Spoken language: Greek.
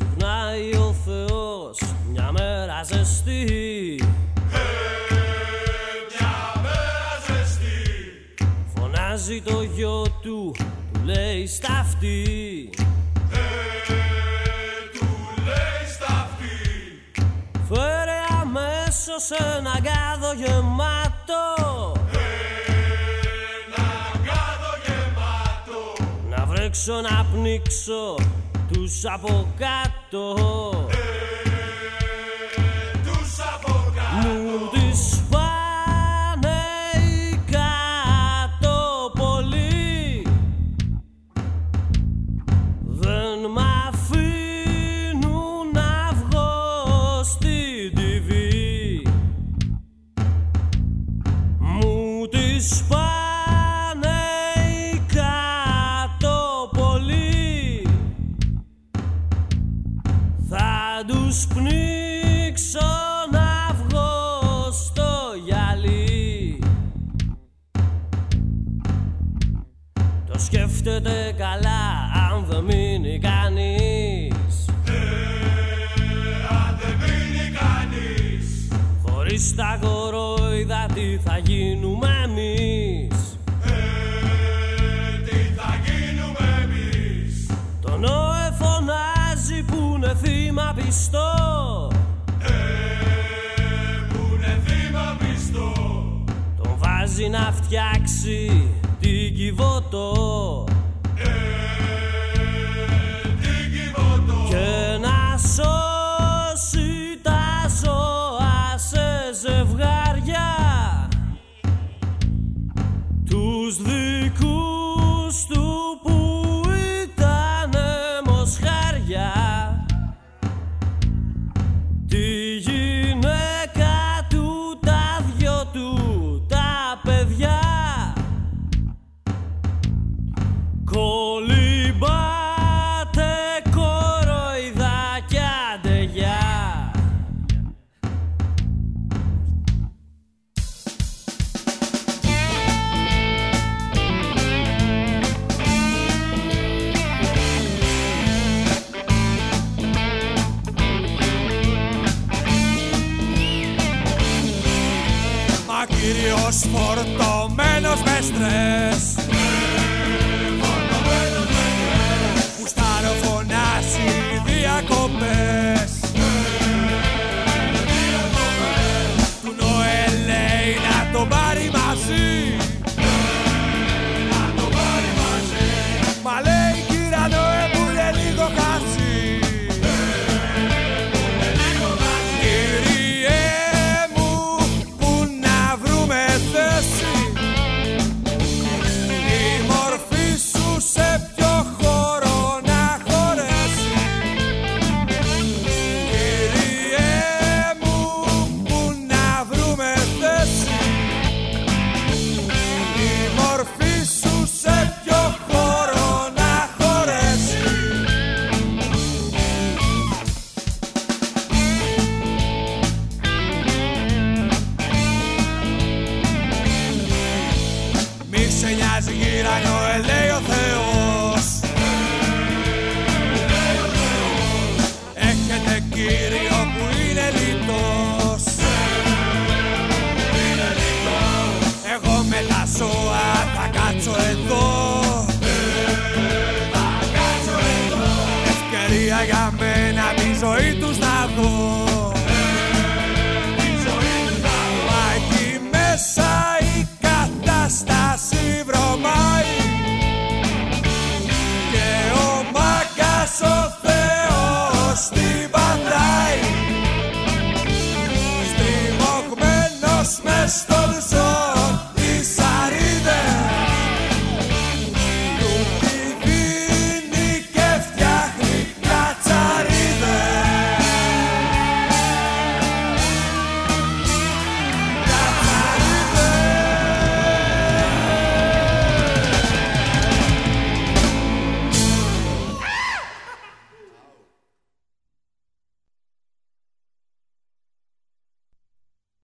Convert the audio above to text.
Ξυπνάει ο Θεός μια μέρα ζεστή. Μια μέρα ζεστή Φωνάζει το γιο του, του λέει στα αυτή. Του λέει στα αυτή Φέρε αμέσως ένα γάδο γεμάτο Ένα κάδο γεμάτο. Να βρέξω να πνίξω τους από κάτω. Τους από κάτω Μου τις πάνε οι κάτω πολύ Δεν μ' αφήνουν να βγω στην TV Μου τις πάνε τους πνίξω να βγω στο γυαλί. Το σκέφτεται καλά αν δεν μείνει κανείς. Αν δεν μείνει κανείς Χωρίς τα κορόιδα τι θα γίνουμε εμείς θύμα πιστό. Που είναι θύμα πιστό. Τον βάζει να φτιάξει την κυβωτό Los portomenos mestres Así que lay noche de